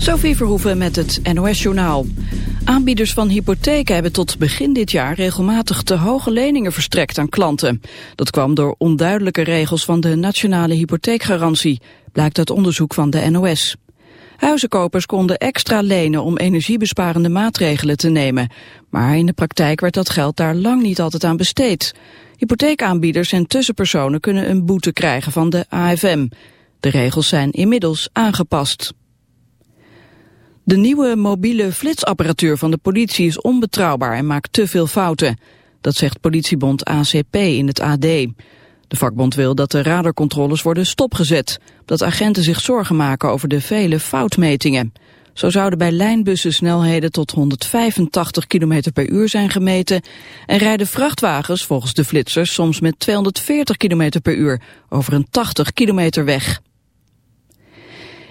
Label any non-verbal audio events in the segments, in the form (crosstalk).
Sophie Verhoeven met het NOS-journaal. Aanbieders van hypotheken hebben tot begin dit jaar regelmatig te hoge leningen verstrekt aan klanten. Dat kwam door onduidelijke regels van de nationale hypotheekgarantie, blijkt uit onderzoek van de NOS. Huizenkopers konden extra lenen om energiebesparende maatregelen te nemen. Maar in de praktijk werd dat geld daar lang niet altijd aan besteed. Hypotheekaanbieders en tussenpersonen kunnen een boete krijgen van de AFM. De regels zijn inmiddels aangepast. De nieuwe mobiele flitsapparatuur van de politie is onbetrouwbaar en maakt te veel fouten. Dat zegt politiebond ACP in het AD. De vakbond wil dat de radarcontroles worden stopgezet. Dat agenten zich zorgen maken over de vele foutmetingen. Zo zouden bij lijnbussen snelheden tot 185 km per uur zijn gemeten... en rijden vrachtwagens volgens de flitsers soms met 240 km per uur over een 80 kilometer weg.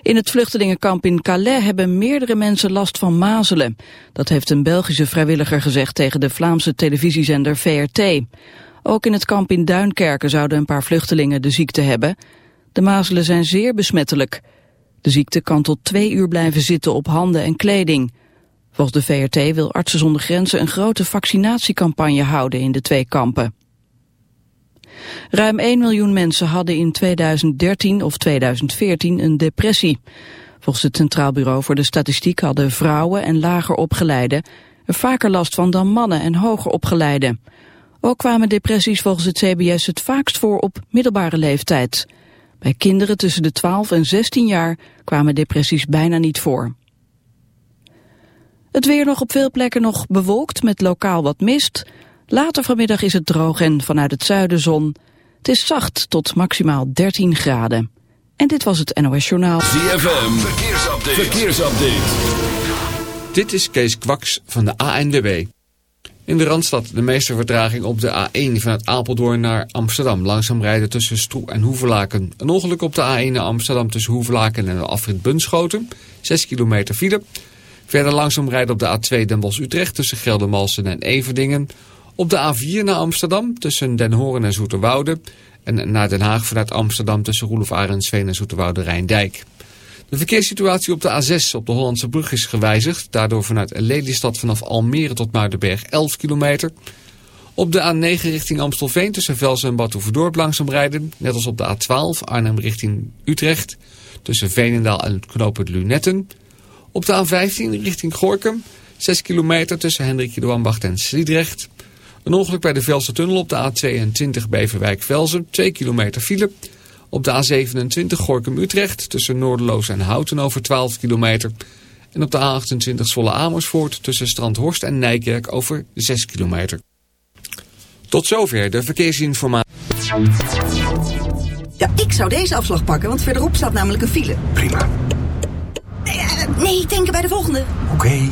In het vluchtelingenkamp in Calais hebben meerdere mensen last van mazelen. Dat heeft een Belgische vrijwilliger gezegd tegen de Vlaamse televisiezender VRT. Ook in het kamp in Duinkerken zouden een paar vluchtelingen de ziekte hebben. De mazelen zijn zeer besmettelijk. De ziekte kan tot twee uur blijven zitten op handen en kleding. Volgens de VRT wil Artsen zonder Grenzen een grote vaccinatiecampagne houden in de twee kampen. Ruim 1 miljoen mensen hadden in 2013 of 2014 een depressie. Volgens het Centraal Bureau voor de Statistiek hadden vrouwen en lager opgeleiden er vaker last van dan mannen en hoger opgeleiden. Ook kwamen depressies volgens het CBS het vaakst voor op middelbare leeftijd. Bij kinderen tussen de 12 en 16 jaar kwamen depressies bijna niet voor. Het weer nog op veel plekken nog bewolkt met lokaal wat mist. Later vanmiddag is het droog en vanuit het zuiden zon. Het is zacht tot maximaal 13 graden. En dit was het NOS Journaal. ZFM, verkeersupdate. verkeersupdate. Dit is Kees Kwaks van de ANWB. In de Randstad de meeste vertraging op de A1 vanuit Apeldoorn naar Amsterdam. Langzaam rijden tussen Stroe en Hoevelaken. Een ongeluk op de A1 naar Amsterdam tussen Hoevelaken en de afrit Bunschoten. 6 kilometer file. Verder langzaam rijden op de A2 Den Bosch-Utrecht tussen Geldermalsen en Everdingen. Op de A4 naar Amsterdam tussen Den Horen en Zoeterwoude. En naar Den Haag vanuit Amsterdam tussen Roelof Arendsveen en Zoeterwoude Rijndijk. De verkeerssituatie op de A6 op de Hollandse brug is gewijzigd. Daardoor vanuit Lelystad vanaf Almere tot Muidenberg 11 kilometer. Op de A9 richting Amstelveen tussen Velsen en Badhoevedorp langzaam rijden. Net als op de A12 Arnhem richting Utrecht. Tussen Veenendaal en het knooppunt Lunetten. Op de A15 richting Gorkum. 6 kilometer tussen Hendrikje de Wambacht en Sliedrecht. Een ongeluk bij de Velse tunnel op de A22 Beverwijk-Velzen. 2 kilometer file. Op de A27 Gorkum-Utrecht tussen Noorderloos en Houten over 12 kilometer. En op de A28 Zwolle-Amersfoort tussen Strandhorst en Nijkerk over 6 kilometer. Tot zover de verkeersinformatie. Ja, ik zou deze afslag pakken, want verderop staat namelijk een file. Prima. Nee, uh, nee denken bij de volgende. Oké.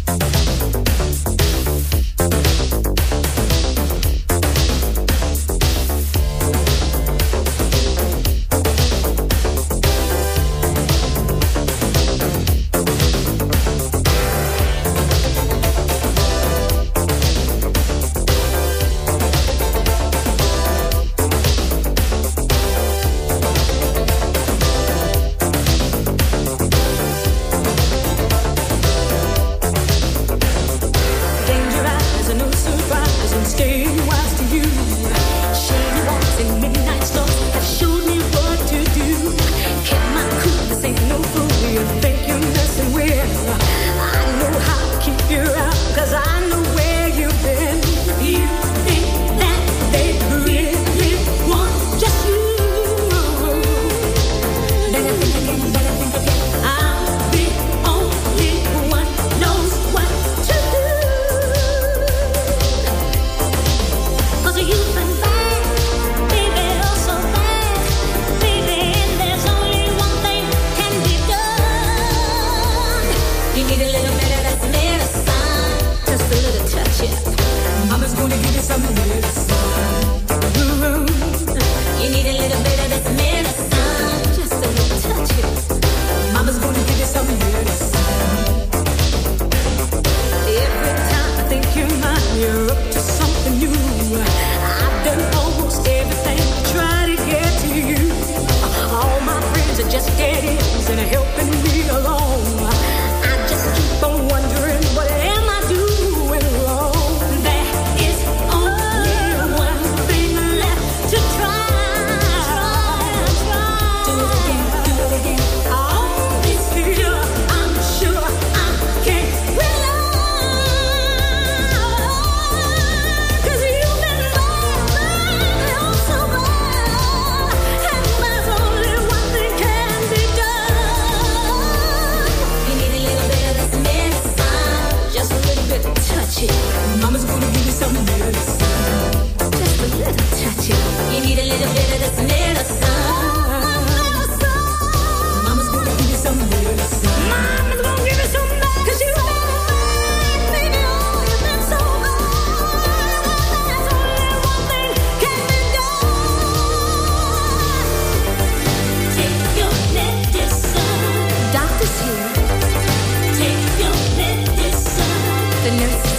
Medicine.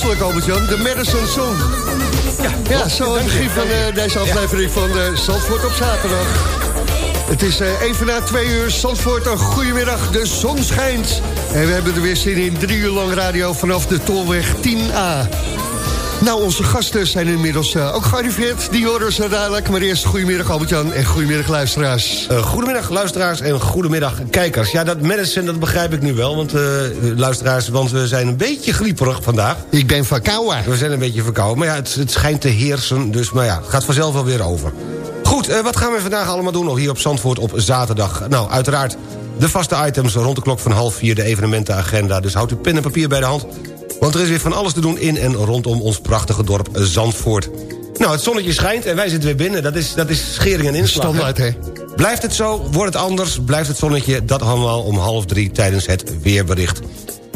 Toepasselijk, Albert-Jan. De Madison Song. Ja, ja zo het begin van eh, deze aflevering van uh, Zandvoort op zaterdag. Het is eh, even na twee uur. Zandvoort, een goedemiddag. De zon schijnt. En we hebben er weer zin in. Drie uur lang radio vanaf de Tolweg 10A. Nou, onze gasten zijn inmiddels eh, ook gearriveerd. Die horen ze dadelijk. Maar eerst goedemiddag Albert-Jan en goedemiddag luisteraars. Eh, goedemiddag luisteraars en goedemiddag kijkers. Ja, dat medicine, dat begrijp ik nu wel, want eh, luisteraars... want we zijn een beetje glieperig vandaag. Ik ben verkouden. We zijn een beetje verkouden, maar ja, het, het schijnt te heersen. Dus, maar ja, het gaat vanzelf wel weer over. Goed, wat gaan we vandaag allemaal doen hier op Zandvoort op zaterdag? Nou, uiteraard de vaste items rond de klok van half vier... de evenementenagenda, dus houdt uw pen en papier bij de hand... want er is weer van alles te doen in en rondom ons prachtige dorp Zandvoort. Nou, het zonnetje schijnt en wij zitten weer binnen. Dat is, dat is schering en inslag. Standaard, hè? Blijft het zo, wordt het anders, blijft het zonnetje... dat allemaal om half drie tijdens het weerbericht.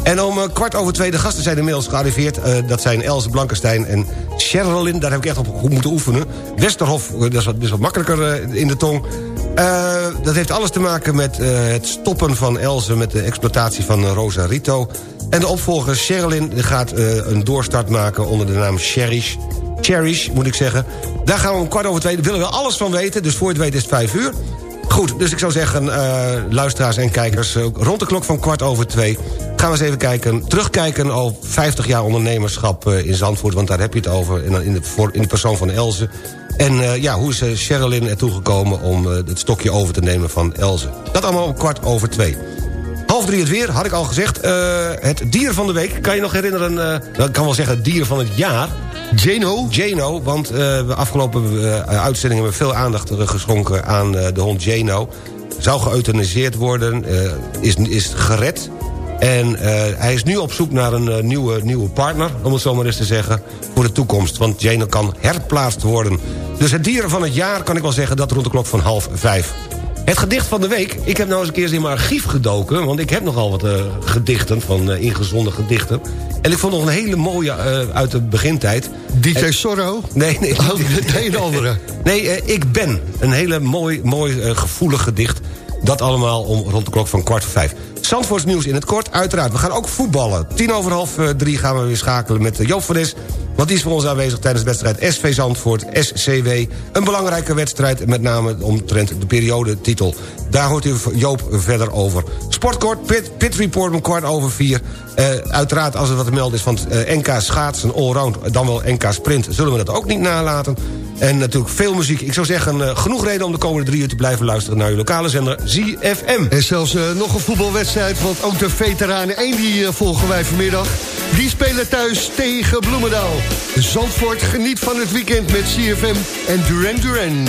En om eh, kwart over twee, de gasten zijn inmiddels gearriveerd. Eh, dat zijn Els Blankenstein en Sherilyn. Daar heb ik echt op moeten oefenen. Westerhof, eh, dat is wat, dat is wat makkelijker in de tong. Eh, dat heeft alles te maken met eh, het stoppen van Elze... met de exploitatie van eh, Rosa Rito. En de opvolger Sherilyn gaat een doorstart maken onder de naam Cherish. Cherish, moet ik zeggen. Daar gaan we om kwart over twee, daar willen we alles van weten. Dus voor het weet is het vijf uur. Goed, dus ik zou zeggen, eh, luisteraars en kijkers... eh, rond de klok van kwart over twee gaan we eens even kijken... terugkijken op 50 jaar ondernemerschap eh, in Zandvoort... want daar heb je het over in, de, in de persoon van Elze. En ja, hoe is eh, Sherilyn ertoe gekomen om het stokje over te nemen van Elze? Dat allemaal om kwart over twee. Half drie het weer, had ik al gezegd. Het dier van de week, kan je nog herinneren... nou, ik kan wel zeggen het dier van het jaar... Jano? Jano, want eh, we afgelopen eh, uitzendingen hebben we veel aandacht eh, geschonken aan eh, de hond Jano. Zou geëuthaniseerd worden, eh, is, is gered. En eh, hij is nu op zoek naar een eh, nieuwe, nieuwe partner, om het zo maar eens te zeggen, voor de toekomst. Want Jano kan herplaatst worden. Dus het dier van het jaar kan ik wel zeggen, dat rond de klok van half vijf. Het gedicht van de week. Ik heb nou eens een keer in mijn archief gedoken... want ik heb nogal wat eh, gedichten van uh, ingezonde gedichten. En ik vond nog een hele mooie uh, uit de begintijd. DJ Sorro? Nee, nee. Oh, (laughs) een andere. Nee, ik ben. Een hele mooi, mooi gevoelig gedicht. Dat allemaal om rond de klok van kwart voor vijf. Zandvoorts nieuws in het kort, uiteraard. We gaan ook voetballen. Tien over half drie gaan we weer schakelen met Joop van Nes... Want die is voor ons aanwezig tijdens de wedstrijd SV Zandvoort, SCW. Een belangrijke wedstrijd, met name omtrent de periodetitel. Daar hoort u Joop verder over. Sportkort, Pit, pit Report om kwart over vier. Uh, uiteraard, als er wat te melden is van NK schaatsen allround... dan wel NK sprint, zullen we dat ook niet nalaten. En natuurlijk veel muziek. Ik zou zeggen, genoeg reden om de komende drie uur te blijven luisteren... naar uw lokale zender ZFM. En zelfs nog een voetbalwedstrijd, want ook de veteranen 1 die volgen wij vanmiddag... die spelen thuis tegen Bloemendaal. Zandvoort geniet van het weekend met CFM en Duran Duran.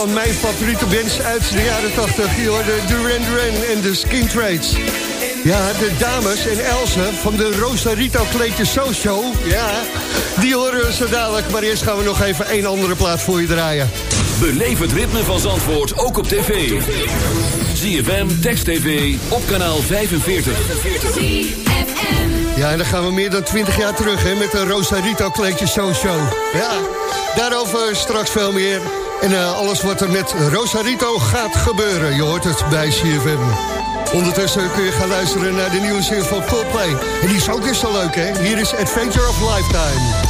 Van mijn favoriete bands uit de jaren 80. Je hoorde Duran Duran en de Skin Trades. Ja, de dames en Else van de Rosarito Kleedje Show. Ja, die horen we zo dadelijk. Maar eerst gaan we nog even een andere plaat voor je draaien. Beleef het ritme van Zandvoort ook op tv. ZFM, Text TV, op kanaal 45. Ja, en dan gaan we meer dan 20 jaar terug hè, met de Rosarito Kleedje Show. Ja, daarover straks veel meer. En eh, alles wat er met Rosarito gaat gebeuren. Je hoort het bij CFM. Ondertussen kun je gaan luisteren naar de nieuwe zin van Coldplay. En die is ook eens zo leuk, hè? Hier is Adventure of Lifetime.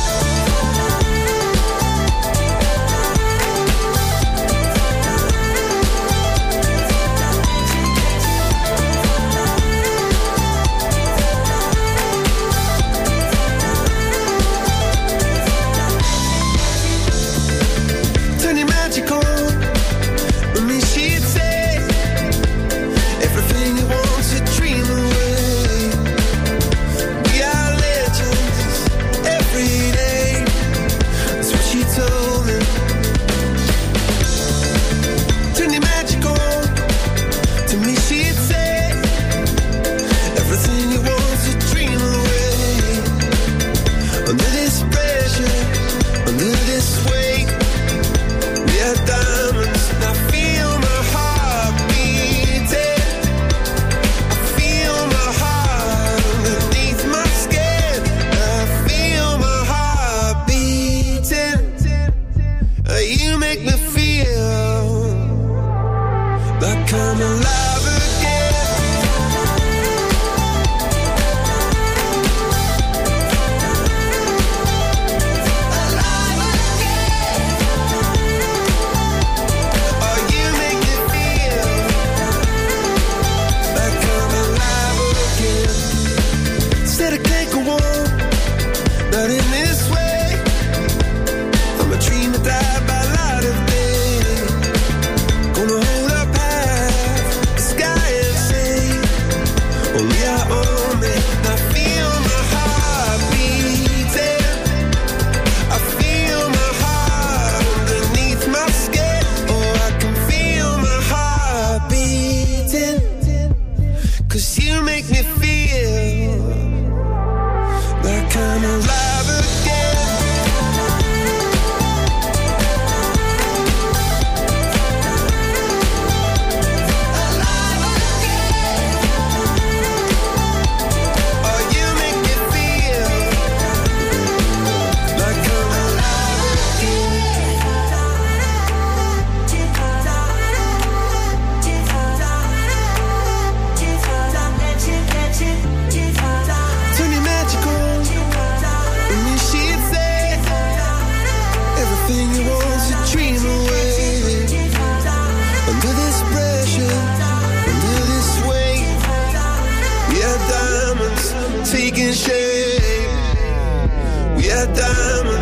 We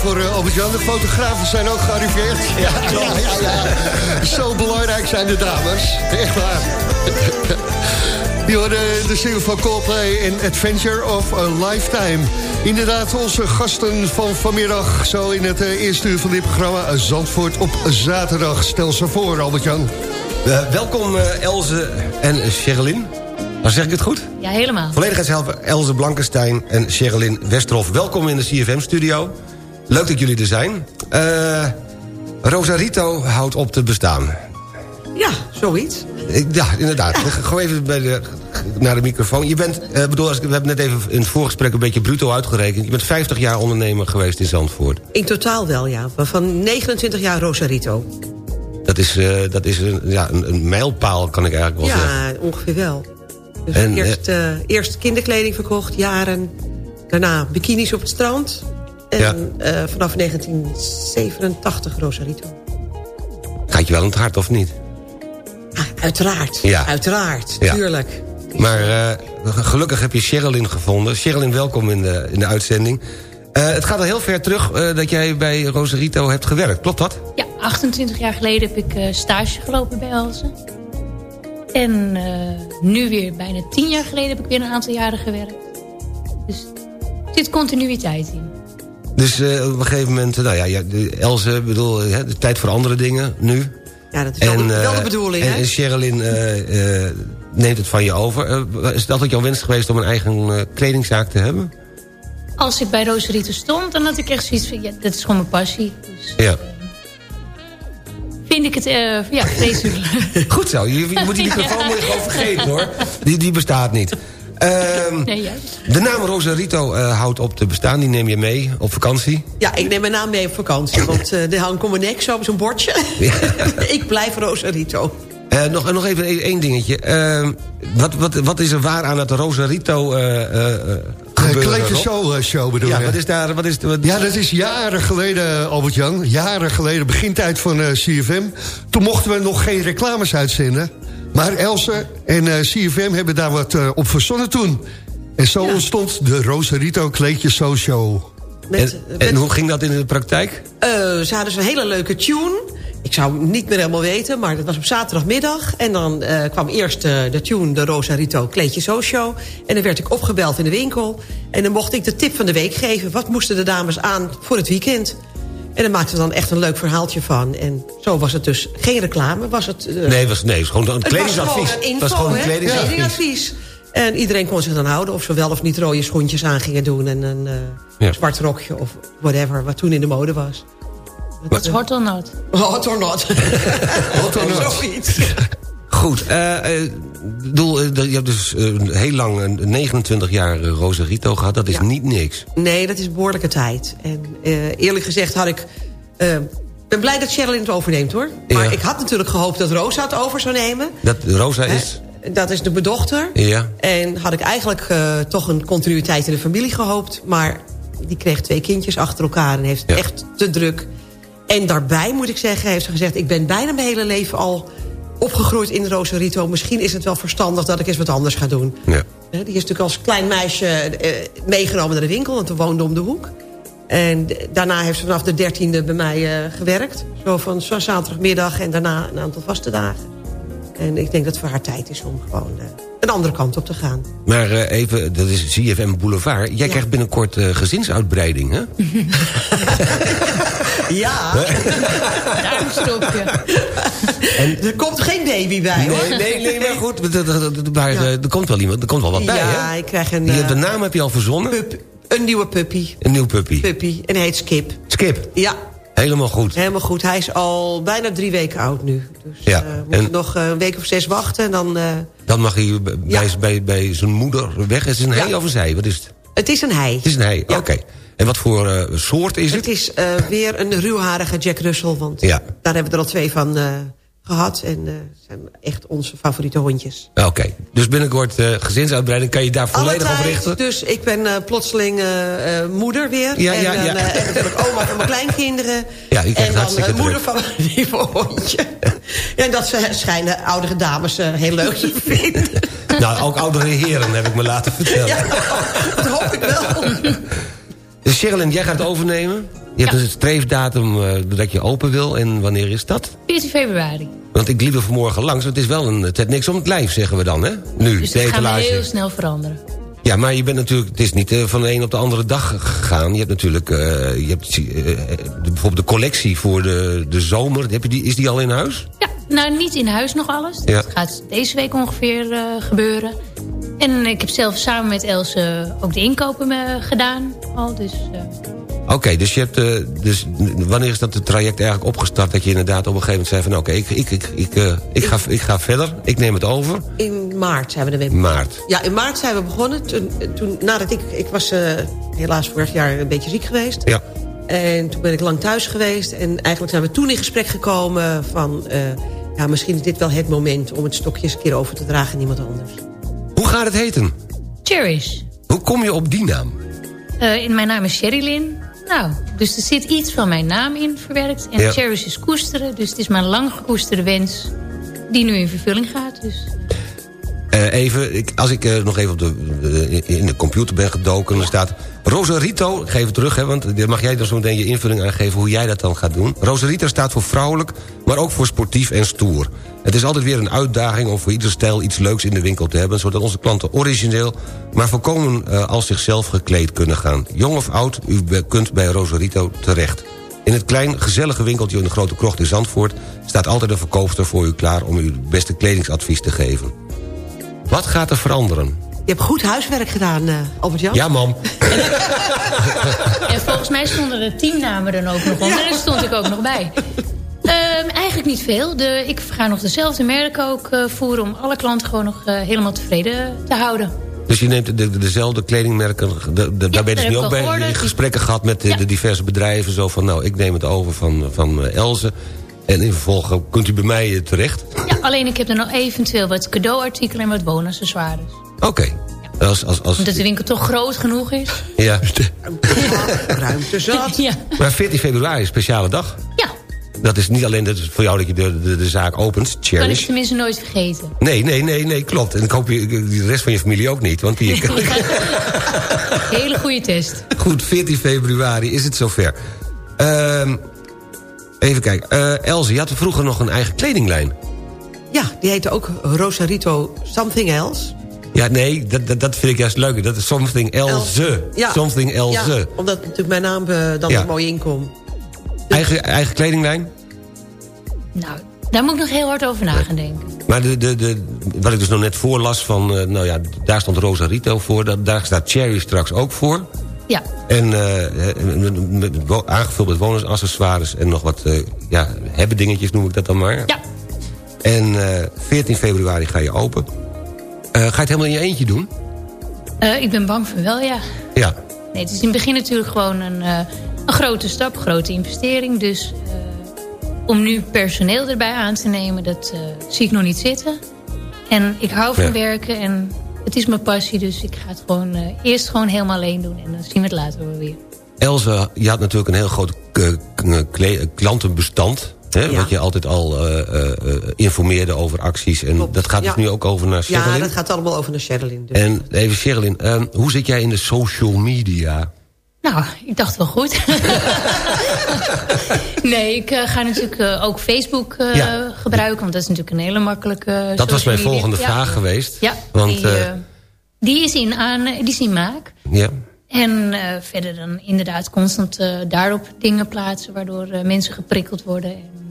Voor, uh, Albert-Jan? De fotografen zijn ook gearriveerd. Ja, ja, ja, ja. Zo belangrijk zijn de dames. Echt waar. Je hoorde de single van Coldplay in Adventure of a Lifetime. Inderdaad, onze gasten van vanmiddag... zo in het eh, eerste uur van dit programma... eh, Zandvoort op zaterdag. Stel ze voor, Albert-Jan. Eh, welkom eh, Elze en Sherilyn. Zeg ik het goed? Ja, helemaal. Volledigheidshelper Elze Blankenstein en Sherilyn Westerhof. Welkom in de CFM-studio. Leuk dat jullie er zijn. Eh Rosarito houdt op te bestaan. Ja, zoiets. Ja, inderdaad. Gewoon even bij de, naar de microfoon. Je bent, eh, bedoel, als we hebben net even in het voorgesprek een beetje bruto uitgerekend. Je bent 50 jaar ondernemer geweest in Zandvoort. In totaal wel, ja. Van 29 jaar Rosarito. Dat is, eh, dat is een, ja, een, een mijlpaal, kan ik eigenlijk wel zeggen. Ja, ongeveer wel. Dus En, eerst, eerst kinderkleding verkocht, jaren. Daarna bikinis op het strand. En Ja. eh, vanaf 1987 Rosarito. Gaat je wel in het hart, of niet? Ah, uiteraard, Ja. uiteraard, Ja. tuurlijk. Maar eh, gelukkig heb je Sherilyn gevonden. Sherilyn, welkom in de, in de uitzending. Eh, het gaat al heel ver terug eh, dat jij bij Rosarito hebt gewerkt. Klopt dat? Ja, 28 jaar geleden heb ik eh, stage gelopen bij Elsen. En eh, nu weer bijna 10 jaar geleden heb ik weer een aantal jaren gewerkt. Dus er zit continuïteit in. Dus eh, op een gegeven moment, nou ja, ja de Else, bedoel, hè, de tijd voor andere dingen nu. Ja, dat is wel, de, eh, wel de bedoeling, En, hè? en Sherilyn eh, eh, neemt het van je over. Eh, is het altijd jouw wens geweest om een eigen eh, kledingzaak te hebben? Als ik bij Rosarito stond, dan had ik echt zoiets van... Ja, dat is gewoon mijn passie. Dus Ja. vind ik het eh, ja, vreselijk. (laughs) Goed zo, je, je moet die (laughs) microfoon moet je gewoon vergeten hoor. Die, die bestaat niet. Ehm, Nee, juist. de naam Rosarito eh, houdt op te bestaan. Die neem je mee op vakantie. Ja, ik neem mijn naam mee op vakantie. Want eh er hangt om mijn nek zo op zo'n bordje. (laughs) ik blijf Rosarito. Eh, nog, nog even één één dingetje. Ehm, wat, wat, wat is er waar aan het Rosarito eh eh, eh, gebeuren, Rob? Show show bedoel Ja, je? wat is daar... Wat is, wat, Ja, dat is jaren geleden, Albert-Jan. Jaren geleden, begintijd van eh, CFM. Toen mochten we nog geen reclames uitzenden. Maar Else en eh, CFM hebben daar wat eh, op verzonnen toen. En zo ontstond de Rosarito Kleedje. Met, en, met- en hoe ging dat in de praktijk? Eh, ze hadden zo'n hele leuke tune. Ik zou hem niet meer helemaal weten, maar dat was op zaterdagmiddag. En dan eh, kwam eerst eh, de tune, de Rosarito Kleedje Show. En dan werd ik opgebeld in de winkel. En dan mocht ik de tip van de week geven. Wat moesten de dames aan voor het weekend? En daar maakten we dan echt een leuk verhaaltje van. En zo was het dus geen reclame, was het... eh, Nee, het was, nee, het was gewoon een het kledingsadvies. was gewoon een info, het was gewoon een hè? kledingsadvies. kledingsadvies. En iedereen kon zich dan houden of ze wel of niet rode schoentjes aan gingen doen... en een eh, Ja. zwart rokje of whatever, wat toen in de mode was. Wat hot or not? Hot or not. (laughs) Hot or (laughs) not. Zoiets. Goed, eh, eh, bedoel, eh, je hebt dus eh, heel lang, een 29 jaar eh, Rosarito gehad. Dat is Ja. niet niks. Nee, dat is behoorlijke tijd. En eerlijk gezegd had ik... Ik ben blij dat Sherilyn het overneemt, hoor. Maar Ja. ik had natuurlijk gehoopt dat Rosa het over zou nemen. Dat Rosa is... Dat is de bedochter. Ja. En had ik eigenlijk toch een continuïteit in de familie gehoopt. Maar die kreeg twee kindjes achter elkaar en heeft Ja. echt te druk. En daarbij moet ik zeggen, heeft ze gezegd... ik ben bijna mijn hele leven al opgegroeid in Rosarito. Misschien is het wel verstandig dat ik eens wat anders ga doen. Ja. Die is natuurlijk als klein meisje eh, meegenomen naar de winkel... want we woonden om de hoek. En daarna heeft ze vanaf de dertiende bij mij eh, gewerkt. Zo van zaterdagmiddag en daarna een aantal vaste dagen. En ik denk dat het voor haar tijd is om gewoon eh, een andere kant op te gaan. Maar eh, even, dat is CFM Boulevard. Jij krijgt binnenkort eh, gezinsuitbreiding, hè? (laughs) Ja, (laughs) Duimstropje. er komt geen baby bij hoor. Nee, nee, nee, maar goed. Maar eh, er komt wel iemand, er komt wel wat bij, Ja, hè? ik krijg een, Je hebt de naam heb je al verzonnen. pup, een nieuwe puppy. Een nieuw puppy. Puppy. En hij heet Skip. Skip. Ja, Helemaal goed. helemaal goed. Hij is al bijna drie weken oud nu. Dus Ja, eh, we moeten en- nog eh, een week of zes wachten. En dan, eh, Dan mag hij bij, Ja. bij, bij zijn moeder weg. Is het een Ja. hij of een zij? Wat is het? het is een hij. Het is een hij, Ja. oké. En wat voor soort is Het het? is weer een ruwharige Jack Russell. Want daar hebben we er al twee van gehad. En eh zijn echt onze favoriete hondjes. Oké, dus binnenkort eh, gezinsuitbreiding kan je daar volledig Alle op richten? Dus ik ben eh, plotseling moeder weer. Ja, en, ja, dan, ja. eh, en natuurlijk oma van mijn kleinkinderen. (laughs) Ja, krijgt en dan moeder van een nieuwe hondje. en dat ze, schijnen oudere dames eh, heel leuk te (laughs) vinden. Nou, ook oudere heren heb ik me laten vertellen. ja, dat hoop ik wel. (laughs) Dus Sherilyn, jij gaat overnemen. Je hebt Ja. dus een streefdatum eh, dat je open wil. En wanneer is dat? 14 februari. Want ik liep er vanmorgen langs. want Het is wel een, het heeft niks om het lijf, zeggen we dan, hè? Nu, Dus we etalage. heel snel veranderen. Ja, maar je bent natuurlijk, het is niet eh, van de een op de andere dag gegaan. Je hebt natuurlijk, eh, je hebt, eh, bijvoorbeeld de collectie voor de, de zomer. Heb je die, is die al in huis? Ja, nou niet in huis nog alles. Ja. Dat gaat deze week ongeveer gebeuren. En ik heb zelf samen met Else ook de inkopen gedaan. Al, dus eh, Oké, dus, je hebt, eh, dus wanneer is dat het traject eigenlijk opgestart... dat je inderdaad op een gegeven moment zei van... oké, ik, ik, ik, ik, eh, ik, ga, ik ga verder, ik neem het over. In maart zijn we ermee Maart. Ja, in maart zijn we begonnen. Toen, toen nadat ik, ik was eh, helaas vorig jaar een beetje ziek geweest. Ja. En toen ben ik lang thuis geweest. En eigenlijk zijn we toen in gesprek gekomen van... eh, ja, misschien is dit wel het moment om het stokje eens een keer over te dragen aan iemand anders. Hoe gaat het heten? Cherish. Hoe kom je op die naam? Eh, in mijn naam is Sherilyn. Nou, dus er zit iets van mijn naam in verwerkt. En Ja. Cherish is koesteren. Dus het is mijn lang gekoesterde wens die nu in vervulling gaat. Dus Eh, even, ik, als ik eh, nog even op de, in de computer ben gedoken... er staat Rosarito, ik geef het terug, hè, want daar mag jij dan zo meteen je invulling aangeven... hoe jij dat dan gaat doen. Rosarito staat voor vrouwelijk, maar ook voor sportief en stoer. Het is altijd weer een uitdaging om voor ieder stijl iets leuks in de winkel te hebben... zodat onze klanten origineel, maar volkomen eh, als zichzelf gekleed kunnen gaan. Jong of oud, u kunt bij Rosarito terecht. In het klein, gezellige winkeltje in de Grote Krocht in Zandvoort... staat altijd een verkoopster voor u klaar om u het beste kledingsadvies te geven. Wat gaat er veranderen? Je hebt goed huiswerk gedaan, eh, Albert-Jan. Ja, mam. (laughs) En volgens mij stonden er tien namen dan ook nog onder. En daar stond ik ook nog bij. Ehm, eigenlijk niet veel. De, ik ga nog dezelfde merken ook eh, voeren... om alle klanten gewoon nog eh, helemaal tevreden te houden. Dus je neemt de, de- dezelfde kledingmerken... De, de, daar ben je dus nu ook bij in gesprekken gehad met de, Ja. de diverse bedrijven. Zo van, nou, ik neem het over van, van Elze. En in vervolg kunt u bij mij eh, terecht. Ja, alleen ik heb er nog eventueel wat cadeauartikelen en wat woonaccessoires. Oké. Als, als, als, Omdat de winkel toch groot genoeg is. ja. (laughs) Ruimte zat. Ja. Maar 14 februari is een speciale dag. ja, Dat is niet alleen dat het voor jou dat je de, de, de zaak opent, kan ik Cherish. tenminste nooit vergeten. Nee, nee, nee, nee, klopt. En ik hoop je, de rest van je familie ook niet. Want die, (laughs) Hele goede test. Goed, 14 februari is het zover. Ehm, even kijken. Eh Elze, je had vroeger nog een eigen kledinglijn. Ja, die heette ook Rosarito Something Else. Ja, nee, dat, dat, dat vind ik juist leuk. Dat is something Elze. Ja. Something Elze. Ja, omdat natuurlijk mijn naam eh, dan Ja. er mooi inkomt. Eigen, eigen kledinglijn? Nou, daar moet ik nog heel hard over na gaan denken. Maar de, de, de, wat ik dus nog net voorlas van... eh, nou ja, daar stond Rosarito voor. Dat, daar staat Cherry straks ook voor. Ja, En eh, wo- aangevuld met wonersaccessoires en nog wat eh, ja, hebben dingetjes noem ik dat dan maar. ja. En eh 14 februari ga je open. Eh, ga je het helemaal in je eentje doen? Eh, ik ben bang voor wel, ja. Ja. Nee, het is in het begin natuurlijk gewoon een, eh, een grote stap, een grote investering. Dus eh, om nu personeel erbij aan te nemen, dat eh, zie ik nog niet zitten. En ik hou van Ja. werken en het is mijn passie. Dus ik ga het gewoon eh, eerst gewoon helemaal alleen doen. En dan zien we het later wel weer. Elze, je had natuurlijk een heel groot k- kle- klantenbestand. Hè, Ja. Wat je altijd al eh, eh, eh, informeerde over acties. En Klopt, dat gaat dus ja. nu ook over naar Ja, Sherilyn. dat gaat allemaal over naar Sherilyn. Dus. En even Sherilyn, eh, hoe zit jij in de social media? Nou, ik dacht wel goed. (laughs) nee, ik eh, ga natuurlijk eh, ook Facebook eh, Ja. gebruiken. Want dat is natuurlijk een hele makkelijke Dat was mijn media. volgende Ja. vraag geweest. Ja, Want, die, die, is in aan, die is in maak. ja. En verder dan inderdaad constant daarop dingen plaatsen... waardoor mensen geprikkeld worden. En,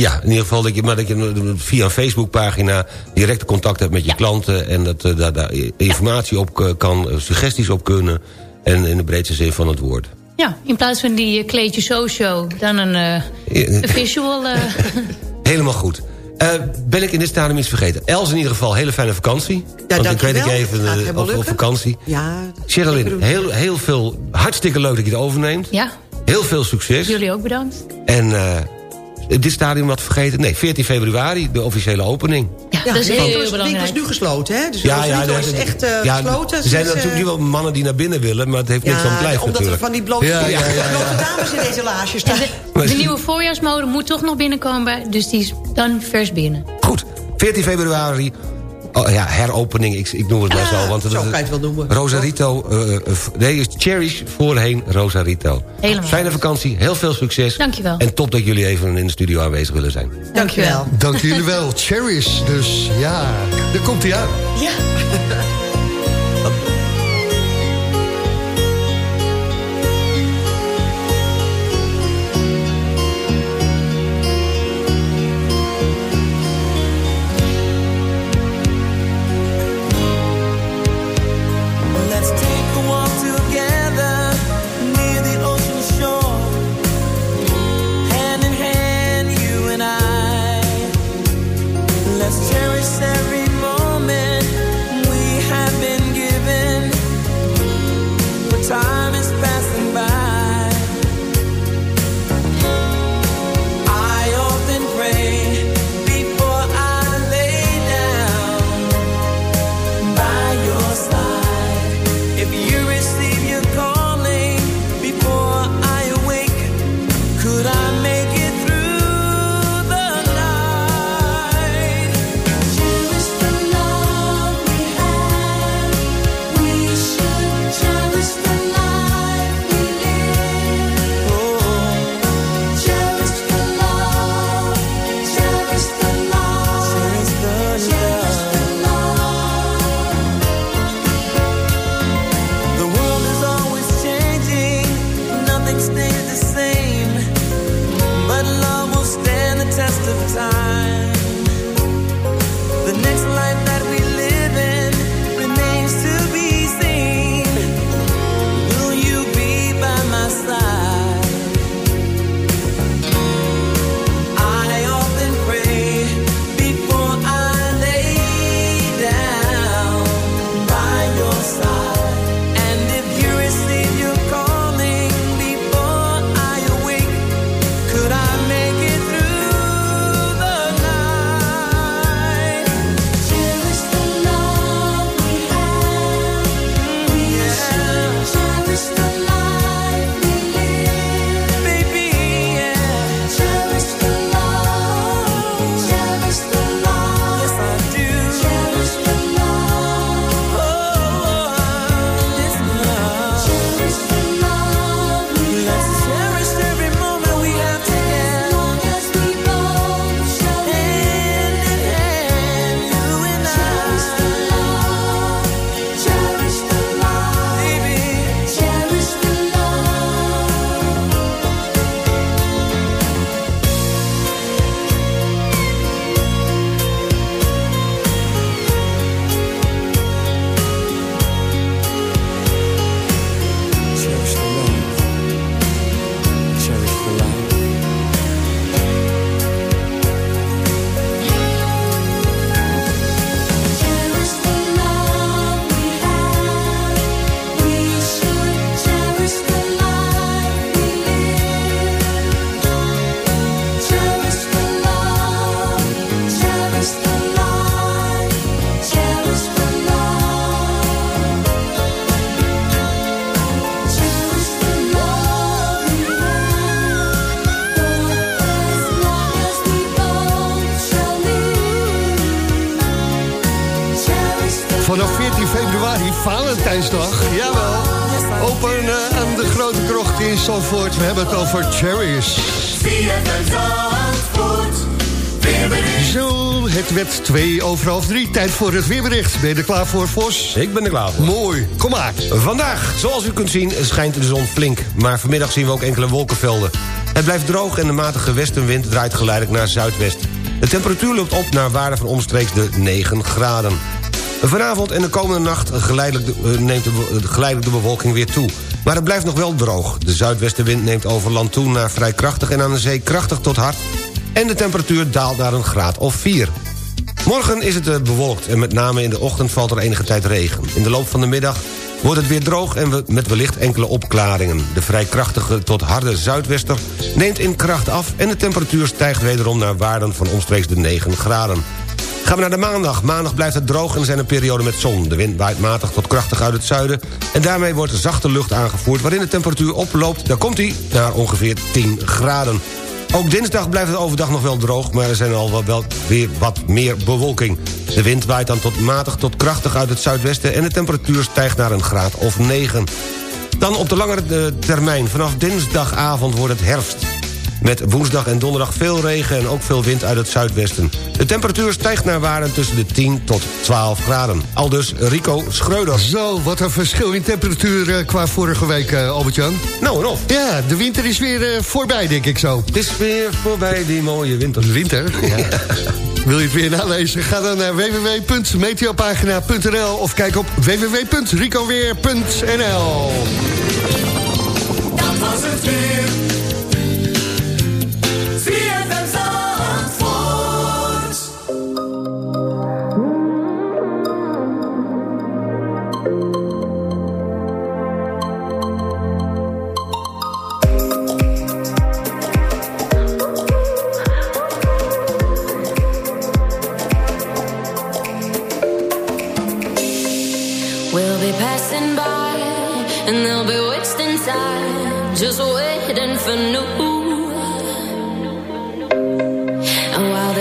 Ja, in ieder geval dat je, maar dat je via een Facebookpagina direct contact hebt met je Ja. klanten... en dat eh, daar, daar informatie op eh, kan, eh, suggesties op kunnen... en in de breedste zin van het woord. ja, in plaats van die kleedje so-show... dan een, eh, een visual... eh, (laughs) Helemaal goed. Eh, ben ik in dit stadium iets vergeten? Els in ieder geval, hele fijne vakantie. Ja, Want ik weet dankjewel. even lukken. vakantie. Ja, Sherilyn, heel, heel veel, hartstikke leuk dat je het overneemt. ja, Heel veel succes. jullie ook bedankt. En eh, dit stadium wat vergeten? Nee, 14 februari, de officiële opening. Ja, ja dat is de heel winkel is, de winkel is belangrijk. nu gesloten, hè? Dus Rosarito dat- is echt eh, ja, gesloten. Er zijn sinds, natuurlijk eh, nu wel mannen die naar binnen willen... maar het heeft niks van blijven omdat natuurlijk. er van die blote, Ja, ja, ja, ja. blote dames in deze laagje En staan. de, de nieuwe voorjaarsmode moet toch nog binnenkomen. Dus die is dan vers binnen. Goed, 14 februari. Oh, ja, heropening, ik, ik noem het maar zo. Want zo kan je het wel noemen. Rosarito, eh, eh, nee, Cherish voorheen Rosarito. Helemaal. Fijne vakantie, heel veel succes. Dankjewel. En top dat jullie even in de studio aanwezig willen zijn. Dankjewel. Dank jullie wel. Cherish, dus ja, daar komt hij aan. Ja. (laughs) Valentijnsdag. Jawel. Open eh, aan de grote krocht in Zandvoort. We hebben het over cherries. Zo, het werd twee over half drie. Tijd voor het weerbericht. Ben je er klaar voor, Vos? Ik ben er klaar voor. Mooi, kom maar. Vandaag, zoals u kunt zien, schijnt de zon flink. Maar vanmiddag zien we ook enkele wolkenvelden. Het blijft droog en de matige westenwind draait geleidelijk naar zuidwest. De temperatuur loopt op naar waarde van omstreeks de 9 graden. Vanavond en de komende nacht eh, neemt de, be- geleidelijk de bewolking weer toe. Maar het blijft nog wel droog. De zuidwestenwind neemt over land toe naar vrij krachtig... en aan de zee krachtig tot hard. En de temperatuur daalt naar een graad of 4. Morgen is het eh, bewolkt en met name in de ochtend valt er enige tijd regen. In de loop van de middag wordt het weer droog en met wellicht enkele opklaringen. De vrij krachtige tot harde zuidwester neemt in kracht af... en de temperatuur stijgt wederom naar waarden van omstreeks de 9 graden. Gaan we naar de maandag. Maandag blijft het droog en zijn er perioden met zon. De wind waait matig tot krachtig uit het zuiden... en daarmee wordt zachte lucht aangevoerd... waarin de temperatuur oploopt, daar komt hij, naar ongeveer 10 graden. Ook dinsdag blijft het overdag nog wel droog... maar er zijn al wel, wel weer wat meer bewolking. De wind waait dan tot matig tot krachtig uit het zuidwesten... en de temperatuur stijgt naar een graad of 9. Dan op de langere eh, termijn. Vanaf dinsdagavond wordt het herfst. Met woensdag en donderdag veel regen en ook veel wind uit het zuidwesten. De temperatuur stijgt naar waarden tussen de 10 tot 12 graden. Aldus Rico Schreuder. Zo, wat een verschil in temperatuur eh, qua vorige week, eh, Albert-Jan. Nou en of. Ja, de winter is weer eh, voorbij, denk ik zo. Het is weer voorbij die mooie winter. Winter? Ja. (laughs) Wil je het weer nalezen? Ga dan naar www.meteopagina.nl of kijk op www.ricoweer.nl Dat was het weer.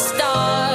star.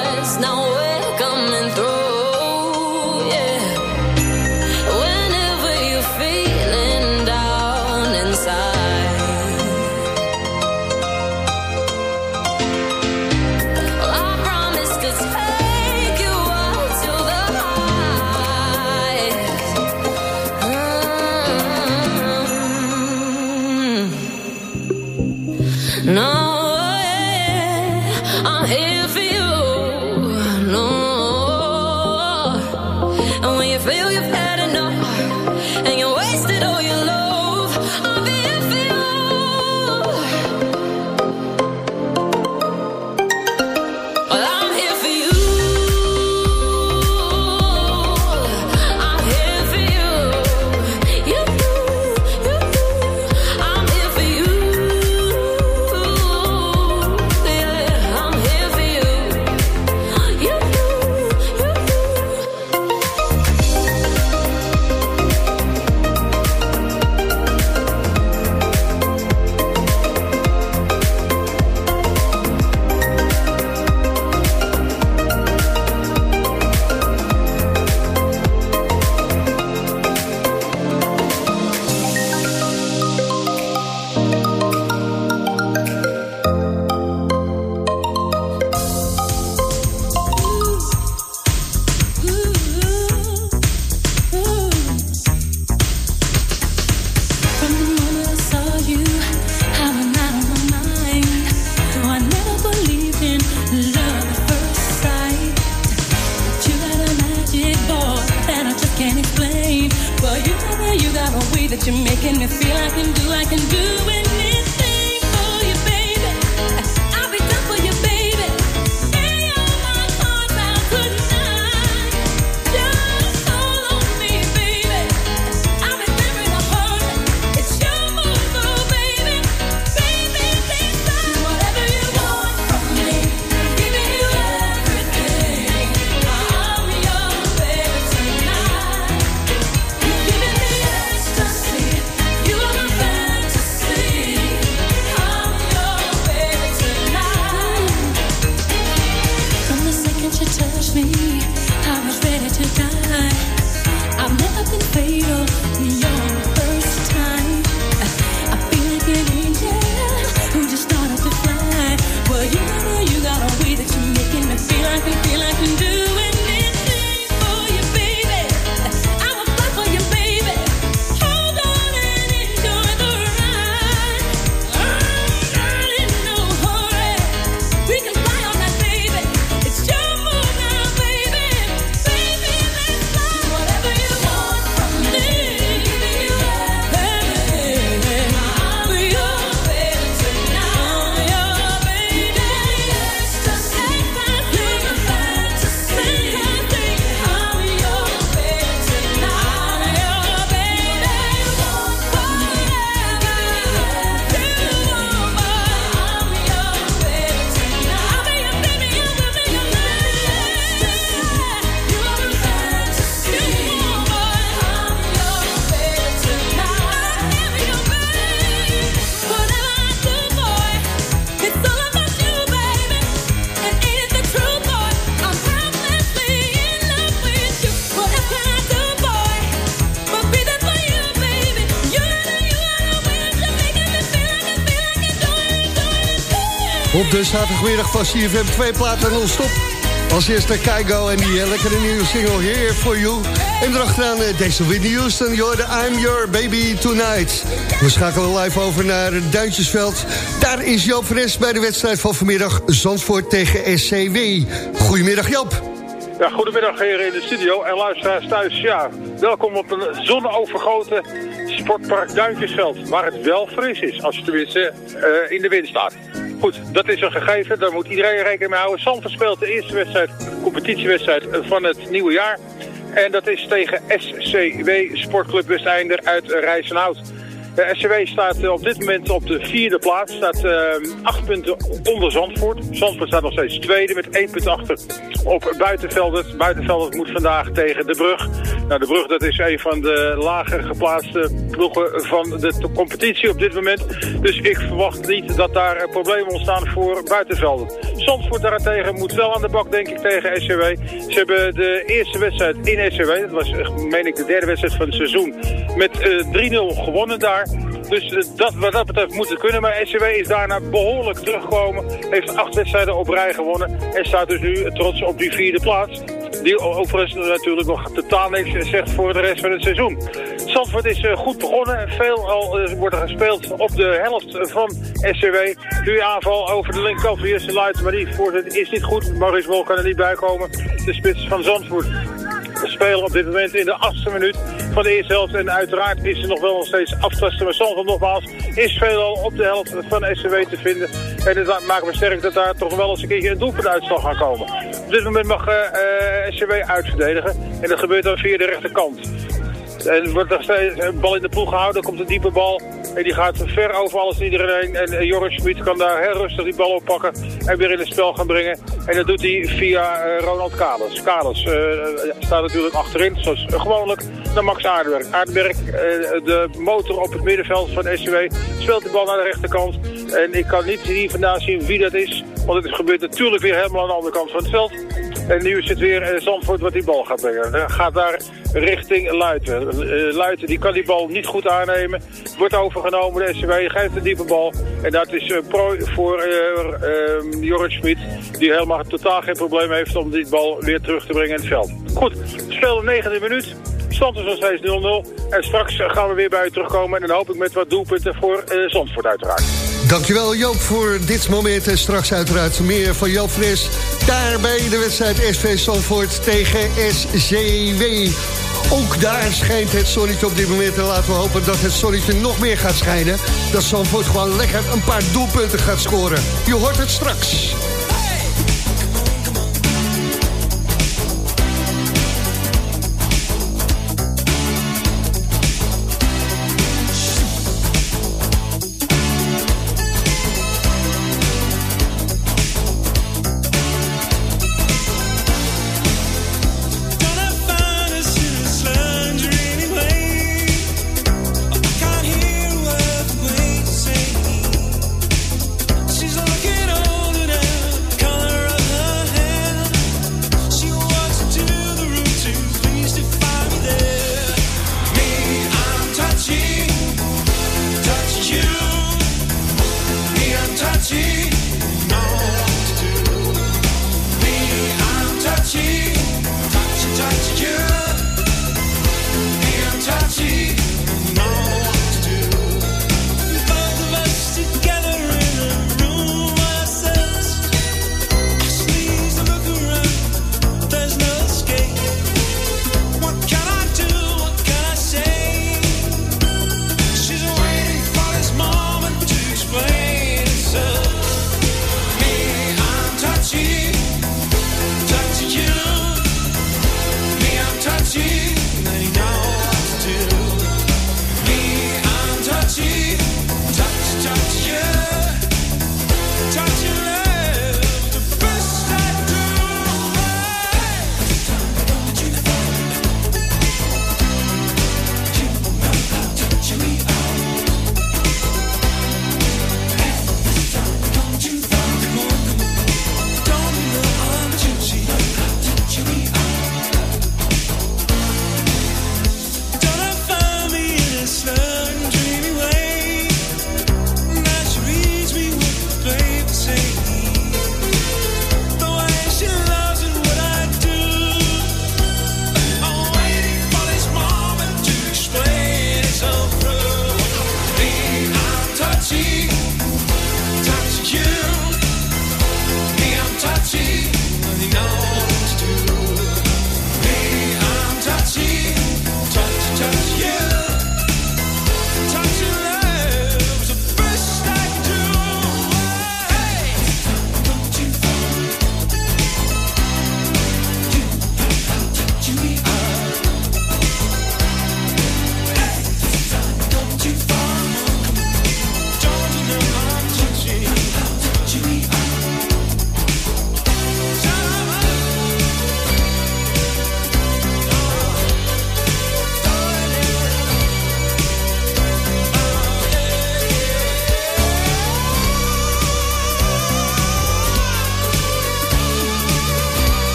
You're making me feel. I can do, I can do anything zaterdagmiddag van CFM twee platen non-stop. Als eerste Keigo en die eh, lekkere nieuwe single Here For You. En erachteraan eh, deze Whitney Houston, the I'm Your Baby Tonight. We schakelen live over naar Duintjesveld. Daar is Joop Fres bij de wedstrijd van vanmiddag Zandvoort tegen SCW. Goedemiddag Joop. Ja, goedemiddag heren in de studio en luisteraars thuis. Ja, welkom op een zonneovergoten sportpark Duintjesveld. Waar het wel fris is, als je tenminste eh, in de wind staat. Goed, dat is een gegeven, daar moet iedereen rekening mee houden. Zandvoort speelt de eerste wedstrijd, competitiewedstrijd van het nieuwe jaar. En dat is tegen SCW Sportclub Westeinder uit Rijsenhout. SCW staat eh, op dit moment op de vierde plaats. Staat eh, acht punten onder Zandvoort. Zandvoort staat nog steeds tweede met één punt achter op Buitenveldert. Buitenveldert moet vandaag tegen De Brug. Nou, De Brug dat is een van de lager geplaatste ploegen van de competitie op dit moment. Dus ik verwacht niet dat daar eh, problemen ontstaan voor Buitenveldert. Zandvoort daarentegen moet wel aan de bak, denk ik, tegen SCW. Ze hebben de eerste wedstrijd in SCW, dat was, eh, meen ik, de derde wedstrijd van het seizoen, met eh, 3-0 gewonnen daar. Dus eh, dat, wat dat betreft moet het kunnen. Maar SCW is daarna behoorlijk teruggekomen. Heeft acht wedstrijden op rij gewonnen. En staat dus nu trots op die vierde plaats. Die overigens natuurlijk nog totaal niks zegt voor de rest van het seizoen. Zandvoort is eh, goed begonnen. Veel al eh, wordt er gespeeld op de helft van SCW. Nu aanval over de linkerkant van Jesse Luiten. Maar die voorzet is niet goed. Maurice Mol kan er niet bij komen. De spits van Zandvoort. Spelen op dit moment in de achtste minuut van de eerste helft. En uiteraard is er nog wel nog steeds aftasten. Maar Zandvoort nogmaals is veelal op de helft van SCW te vinden. En het maakt me sterk dat daar toch wel eens een keertje een doelpuntuitslag gaat komen. Op dit moment mag eh, eh, SCW uitverdedigen. En dat gebeurt dan via de rechterkant. En wordt er steeds een bal in de ploeg gehouden, komt een diepe bal. En die gaat ver over alles en iedereen. En uh, Joris Schmid kan daar heel rustig die bal oppakken en weer in het spel gaan brengen. En dat doet hij via uh, Ronald Kaders. Kaders uh, staat natuurlijk achterin, zoals gewoonlijk, naar Max Aardenberg. Aardenberg, de motor op het middenveld van SCW, speelt de bal naar de rechterkant. En ik kan niet hier vandaan zien wie dat is, want het gebeurt natuurlijk weer helemaal aan de andere kant van het veld. En nu is het weer Zandvoort wat die bal gaat brengen. Gaat daar richting Luiten. Luiten die kan die bal niet goed aannemen. Wordt overgenomen, de SCW geeft een diepe bal. En dat is een prooi voor uh, uh, Jorrit Schmid. Die helemaal totaal geen probleem heeft om die bal weer terug te brengen in het veld. Goed, spelen de 19e minuut. Stand is nog steeds 0-0. En straks gaan we weer bij u terugkomen. En dan hoop ik met wat doelpunten voor uh, Zandvoort uiteraard. Dankjewel Joop voor dit moment. En straks uiteraard meer van Joop Fris. Daar bij de wedstrijd SV Zandvoort tegen SCW. Ook daar schijnt het zonnetje op dit moment. En laten we hopen dat het zonnetje nog meer gaat schijnen. Dat Zandvoort gewoon lekker een paar doelpunten gaat scoren. Je hoort het straks.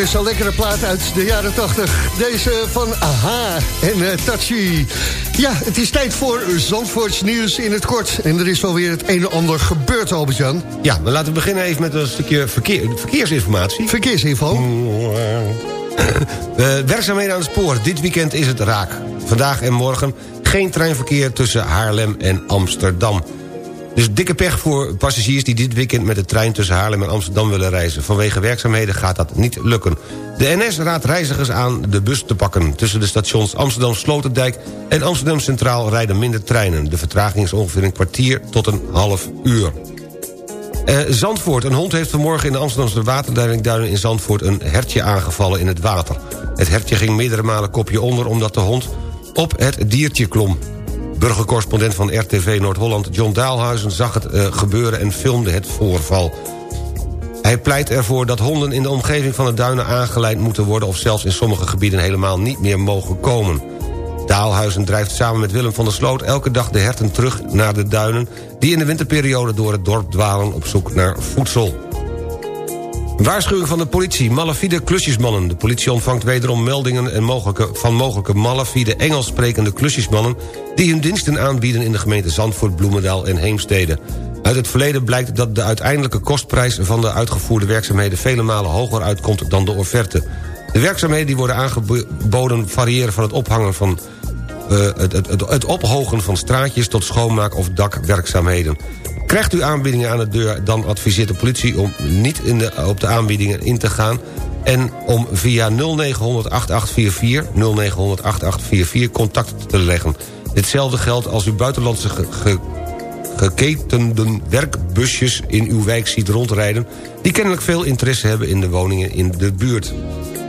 Weer zo'n lekkere plaat uit de jaren 80. Deze van Aha en eh, Tachi. Ja, het is tijd voor Zandvoorts nieuws in het kort. En er is wel weer het een en ander gebeurd, Albert-Jan. Ja, maar laten we beginnen even met een stukje verkeer, verkeersinformatie. Verkeersinfo. Eh, werkzaamheden aan het spoor. Dit weekend is het raak. Vandaag en morgen geen treinverkeer tussen Haarlem en Amsterdam. Dus dikke pech voor passagiers die dit weekend met de trein tussen Haarlem en Amsterdam willen reizen. Vanwege werkzaamheden gaat dat niet lukken. De NS raadt reizigers aan de bus te pakken. Tussen de stations Amsterdam Sloterdijk en Amsterdam Centraal rijden minder treinen. De vertraging is ongeveer een kwartier tot een half uur. Eh, Zandvoort. Een hond heeft vanmorgen in de Amsterdamse waterleidingduinen in Zandvoort... een hertje aangevallen in het water. Het hertje ging meerdere malen kopje onder omdat de hond op het diertje klom. Burgercorrespondent van RTV Noord-Holland John Daalhuizen zag het eh, gebeuren en filmde het voorval. Hij pleit ervoor dat honden in de omgeving van de duinen aangeleid moeten worden... of zelfs in sommige gebieden helemaal niet meer mogen komen. Daalhuizen drijft samen met Willem van der Sloot elke dag de herten terug naar de duinen... die in de winterperiode door het dorp dwalen op zoek naar voedsel. Waarschuwing van de politie, malafide klusjesmannen. De politie ontvangt wederom meldingen en mogelijke, van mogelijke malafide Engels sprekende klusjesmannen... die hun diensten aanbieden in de gemeente Zandvoort, Bloemendaal en Heemstede. Uit het verleden blijkt dat de uiteindelijke kostprijs van de uitgevoerde werkzaamheden... vele malen hoger uitkomt dan de offerte. De werkzaamheden die worden aangeboden variëren van het ophangen van... Uh, het, het, het, het ophogen van straatjes tot schoonmaak- of dakwerkzaamheden. Krijgt u aanbiedingen aan de deur, dan adviseert de politie... om niet in de, op de aanbiedingen in te gaan... en om via 0900 8844 0900 8844 contact te leggen. Ditzelfde geldt als u buitenlandse ge, ge, geketende werkbusjes in uw wijk ziet rondrijden... die kennelijk veel interesse hebben in de woningen in de buurt.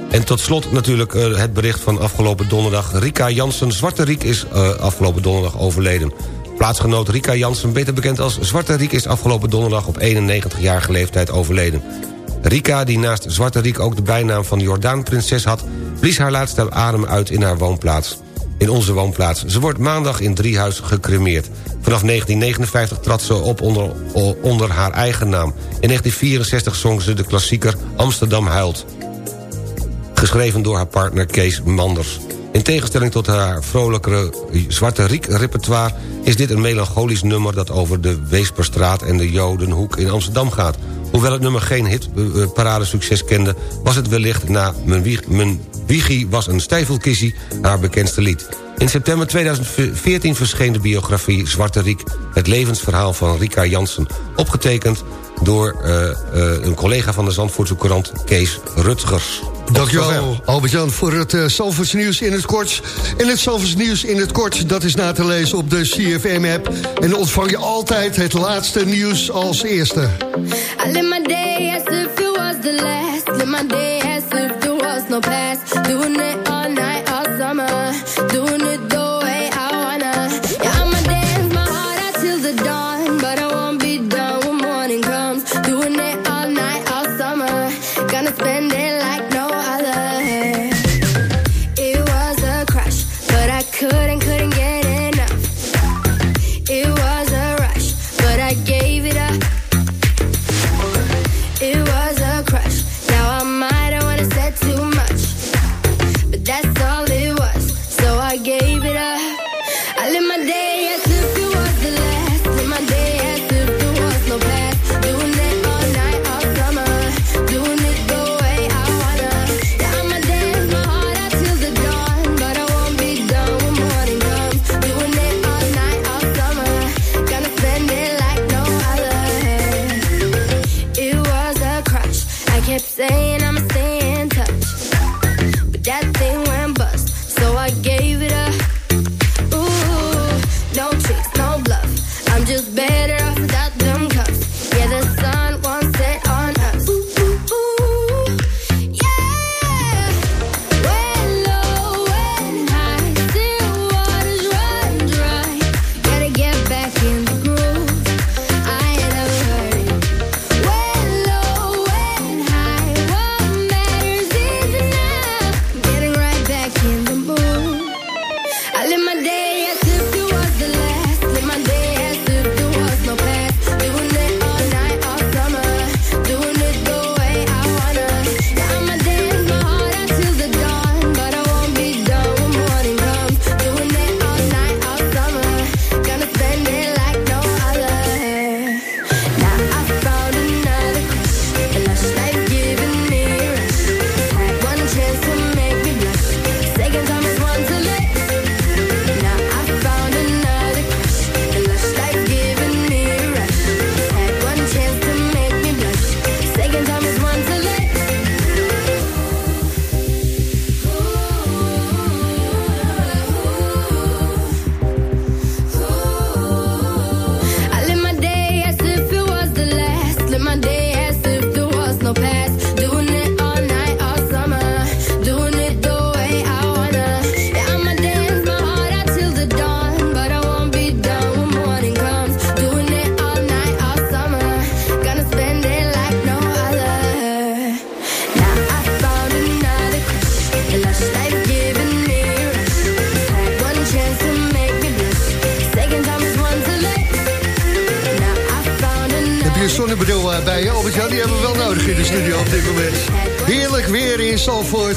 En tot slot natuurlijk uh, het bericht van afgelopen donderdag. Rika Jansen, Zwarte Riek, is uh, afgelopen donderdag overleden. Plaatsgenoot Rika Jansen, beter bekend als Zwarte Riek... is afgelopen donderdag op 91-jarige leeftijd overleden. Rika, die naast Zwarte Riek ook de bijnaam van Jordaanprinses had... blies haar laatste adem uit in haar woonplaats. In onze woonplaats. Ze wordt maandag in Driehuis gecremeerd. Vanaf 1959 trad ze op onder, onder haar eigen naam. In 1964 zong ze de klassieker Amsterdam huilt. Geschreven door haar partner Kees Manders. In tegenstelling tot haar vrolijkere Zwarte Riek-repertoire... is dit een melancholisch nummer dat over de Weesperstraat en de Jodenhoek in Amsterdam gaat. Hoewel het nummer geen hitparade succes kende... was het wellicht na Mijn, wieg, mijn Wiegie was een stijfelkissie haar bekendste lied. In september 2014 verscheen de biografie Zwarte Riek... het levensverhaal van Rika Jansen... opgetekend door uh, een collega van de Zandvoortse Courant, Kees Rutgers. Dankjewel, Albert-Jan, voor het uh, Zalvers nieuws in het kort. En het Zalvers nieuws in het kort, dat is na te lezen op de CFM-app. En dan ontvang je altijd het laatste nieuws als eerste. I live my day as if it was the last. Live my day as if there was no past. Doing it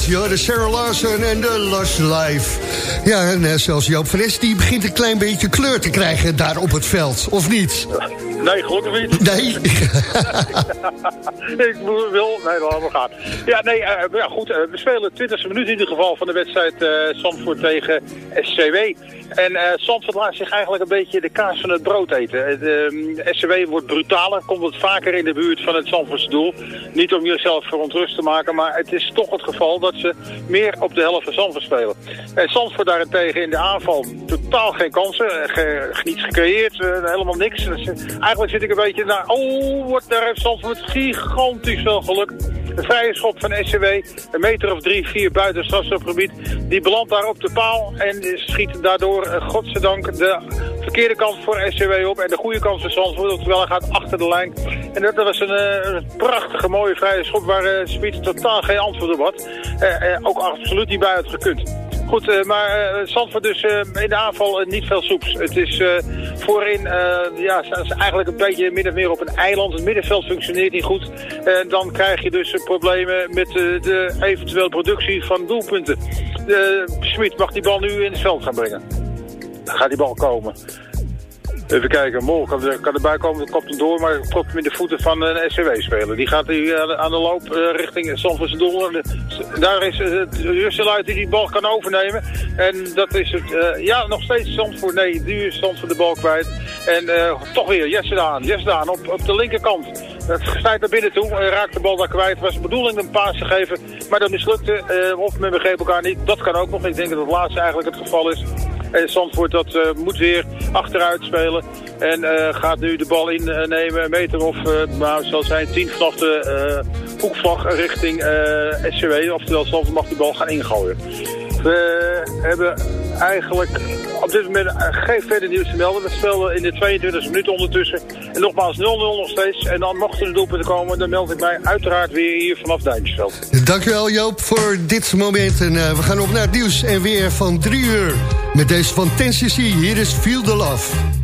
Ja, de Sarah Larson en de Lush Life. Ja, en eh, zelfs Joop van die begint een klein beetje kleur te krijgen daar op het veld. Of niet? Nee, gelukkig niet. Nee. (laughs) ik wil... Nee, laten we gaan. Ja, nee, eh, ja, goed. eh, we spelen 20 minuten in ieder geval van de wedstrijd eh Zandvoort tegen SCW. En eh Zandvoort laat zich eigenlijk een beetje de kaas van het brood eten. Eh, De eh, SCW wordt brutaler, komt wat vaker in de buurt van het Zandvoortse doel. Niet om jezelf verontrust te maken, maar het is toch het geval dat ze meer op de helft van Zandvoort spelen. En Zandvoort daarentegen in de aanval totaal geen kansen, ge, niets gecreëerd, helemaal niks. Dus, eigenlijk zit ik een beetje naar, oh, wat daar heeft Zandvoort gigantisch veel geluk. Een vrije schop van SCW, een meter of drie, vier buiten het. Die belandt daar op de paal en schiet daardoor, eh, godzijdank, de verkeerde kant voor SCW op. En de goede kant voor Zandvoort, terwijl hij gaat achter de lijn. En dat, was een, eh, een prachtige, mooie vrije schop waar Smit totaal geen antwoord op had. Ook absoluut niet bij had gekund. Goed, eh, maar eh Zandvoort dus eh, in de aanval niet veel soeps. Het is voorin, ja, zijn eigenlijk een beetje min of meer op een eiland. Het middenveld functioneert niet goed. En dan krijg je dus problemen met de eventuele productie van doelpunten. Smit mag die bal nu in het veld gaan brengen. Gaat die bal komen. Even kijken, Mol kan, er, kan erbij komen, kopt hem door, maar kopt hem in de voeten van een SCW-speler. Die gaat nu aan de, loop richting Zandvoortse doel. Daar is eh, het Jusseluit die die bal kan overnemen. En dat is het, eh, ja, nog steeds Zandvoort, nee, nu is Zandvoort de bal kwijt. En eh, toch weer Jesse Daan, Jesse Daan op, op de linkerkant. Het snijdt naar binnen toe en raakt de bal daar kwijt. Was de bedoeling een paas te geven, maar dat mislukte. of men begreep elkaar niet. Dat kan ook nog. Ik denk dat het laatste eigenlijk het geval is. En Zandvoort dat eh, moet weer achteruit spelen. En eh, gaat nu de bal innemen. Een meter of, eh nou, zal zijn, tien vanaf de eh, hoekvlag richting eh, SCW. Oftewel, Zandvoort mag die bal gaan ingooien. We hebben eigenlijk op dit moment eh, geen verder nieuws te melden. We spelen in de 22 minuten ondertussen. En nogmaals 0-0 nog steeds. En dan mochten de doelpunten komen, dan meld ik mij uiteraard weer hier vanaf Duintjesveld. Dankjewel Joop voor dit moment. En eh, we gaan op naar het nieuws en weer van drie uur. Met deze van. Hier is Feel the Love.